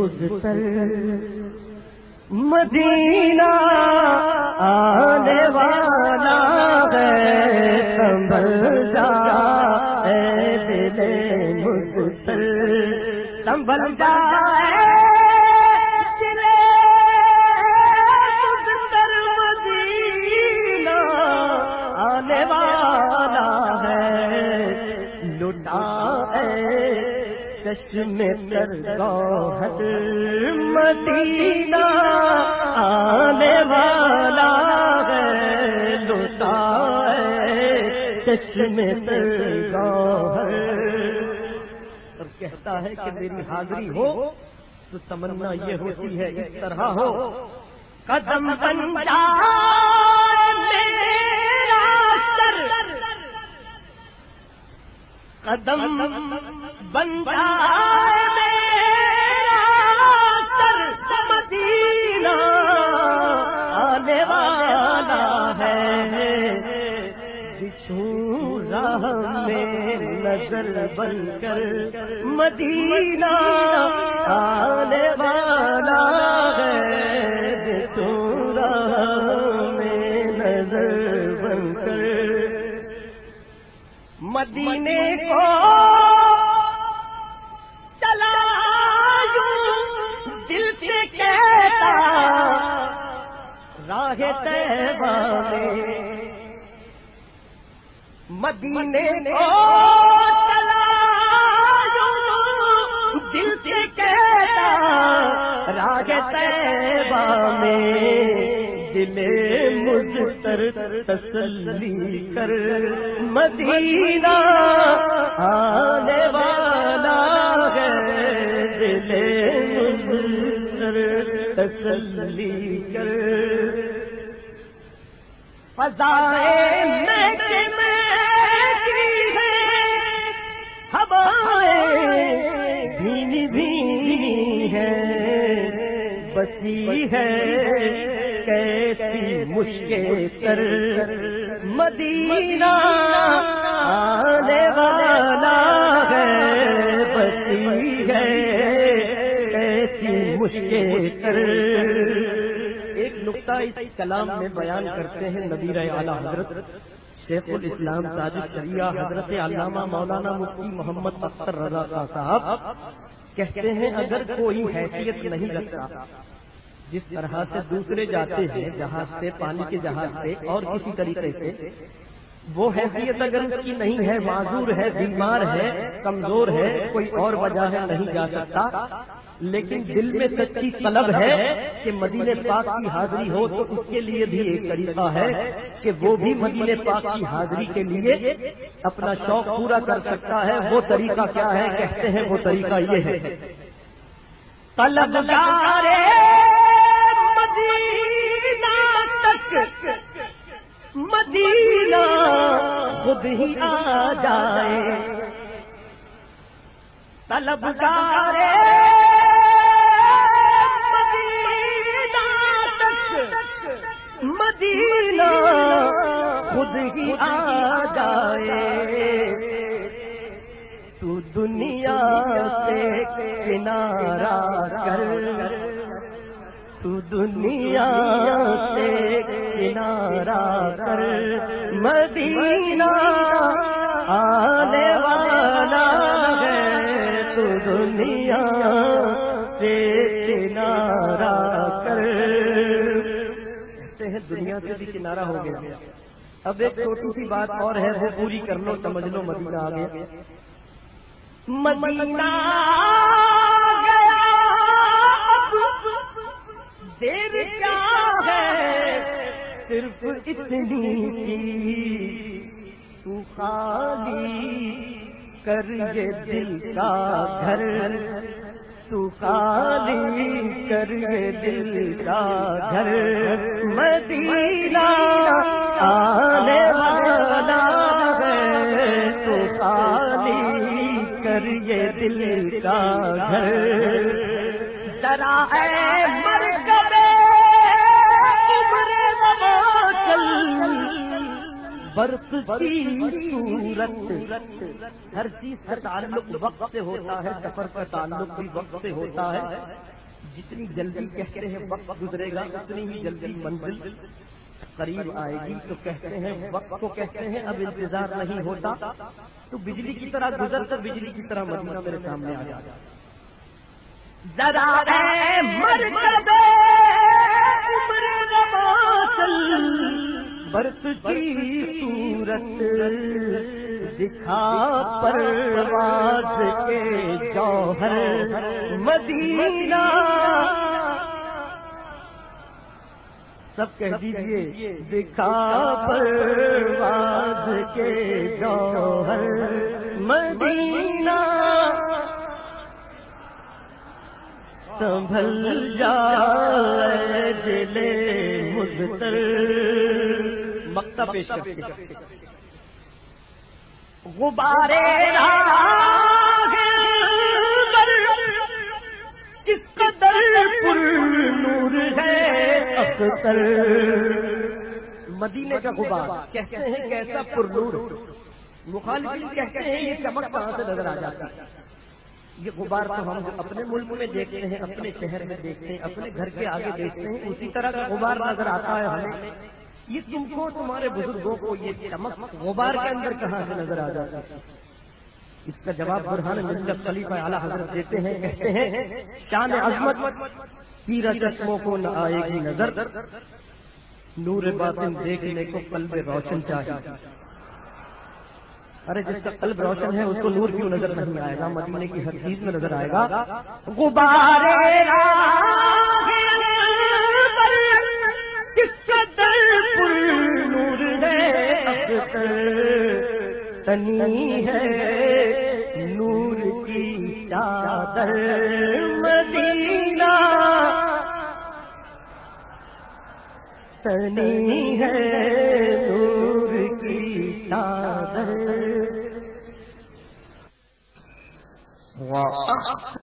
مزتر مدینہ آنے والا ہے سنبھل جا اے دل مزتر سنبھل جا چشم تر مدینہ آنے والا ہے لٹا چشم تر اور کہتا ہے کہ میری حاضری ہو تو تمنا یہ ہوتی ہے، اس طرح ہو۔ قدم بن جا قدم بن مدینہ، آنے والا ہے۔ راہ میں نظر بن کر مدینہ، آنے والا ہے۔ راہ میں نظر بن کر مدینے کو چلا دل سے کہتا راہ میں۔ مدینے کو چلا دل سے کہتا راہ تیبہ میں۔ دل مجتر تسلی کر۔ مدینہ آنے والا ہے۔ دل مجتر تسلی کر۔ فضائے میں ہوائیں بھینی بھینی ہے۔ بسی ہے۔ کیسی مشکل کر مدینہ آنے والا ہے، بسی ہے۔ کیسی مشکل کر ایک نقطہ اس کلام میں بیان کرتے ہیں نبیر اعلیٰ حضرت شیخ الاسلام تاجد شریعہ حضرت علامہ مولانا مفتی محمد اختر رضا صاحب کہتے ہیں، اگر کوئی حیثیت نہیں رکھتا جس طرح سے دوسرے جاتے ہیں، جہاز سے پانی کے جہاز سے اور کسی طریقے سے، وہ حیثیت اگر اس کی نہیں ہے، معذور ہے، بیمار ہے، کمزور ہے، کوئی اور وجہ ہے، نہیں جا سکتا۔ لیکن دل میں سچی طلب ہے کہ مدینہ پاک کی حاضری ہو، تو اس کے لیے بھی ایک طریقہ ہے کہ وہ بھی مدینہ پاک کی حاضری کے لیے اپنا شوق پورا کر سکتا ہے۔ وہ طریقہ کیا ہے؟ کہتے ہیں وہ طریقہ یہ ہے۔ طلب مدینہ تک مدینہ خود ہی آ جائے۔ طلب مدینہ خود ہی آ جائے۔ تو دنیا سے کنارا کر۔ تو دنیا سے کنارا کر مدینہ آنے والا ہے تو دنیا سے کنارا کر۔ ہیں دنیا سے بھی کنارہ ہو گیا۔ اب ایک چھوٹی سی بات اور ہے، وہ پوری کر لو، سمجھ لو مدینہ آ گیا مدینہ دیر کیا ہے؟ صرف اتنی تو خالی کر یہ دل کا گھر۔ تو خالی کر دل کا گھر۔ مدینہ آنے والا ہے۔ تو خالی کر یہ دل کا گھر۔ ذرا ہے برف کی صورت ہر چیز کا تعلق وقت سے ہوتا ہے سفر کا تعلق بھی وقت سے ہوتا ہے۔ جتنی جلدی کہتے ہیں وقت گزرے گا اتنی ہی جلدی منزل قریب آئے گی۔ تو کہتے ہیں وقت کو کہتے ہیں اب انتظار نہیں ہوتا۔ تو بجلی کی طرح گزر کر بجلی کی طرح مدینہ میرے سامنے آ جاتا برف کی صورت دکھا پرواز کے جوہر مدینہ۔ سب کہہ دیجیے دکھا پرواز کے جوہر سنبھل جائے دلے مزتر مکتا پیش کرتے غبارے کس قدر پر نور ہے اکثر؟ مدینے کا غبار کہتے ہیں کیسا پر نور مخالفین کہتے ہیں یہ چمک کہاں سے نظر آ جاتا ہے۔ یہ غبار تو ہم اپنے ملک میں دیکھتے ہیں، اپنے شہر میں دیکھتے ہیں، اپنے گھر کے آگے دیکھتے ہیں، اسی طرح کا غبار نظر آتا ہے ہمیں۔ یہ تم کو، تمہارے بزرگوں کو یہ چمک غبار کے اندر کہاں سے نظر آ جاتا ہے؟ اس کا جواب برہان ملت خلیفہ اعلیٰ حضرت دیتے ہیں، کہتے ہیں، شان عظمت کی رسموں کو نہ آئے گی نظر۔ نور باطن دیکھنے کو قلب روشن چاہیے۔ ارے جس کا قلب روشن ہے، اس کو نور کیوں نظر نہیں آئے گا؟ مدینے کی ہر چیز میں نظر آئے گا۔ غبارے نور تنی ہے نور کی چادر مدینہ۔ تنی ہے نور کی چادر۔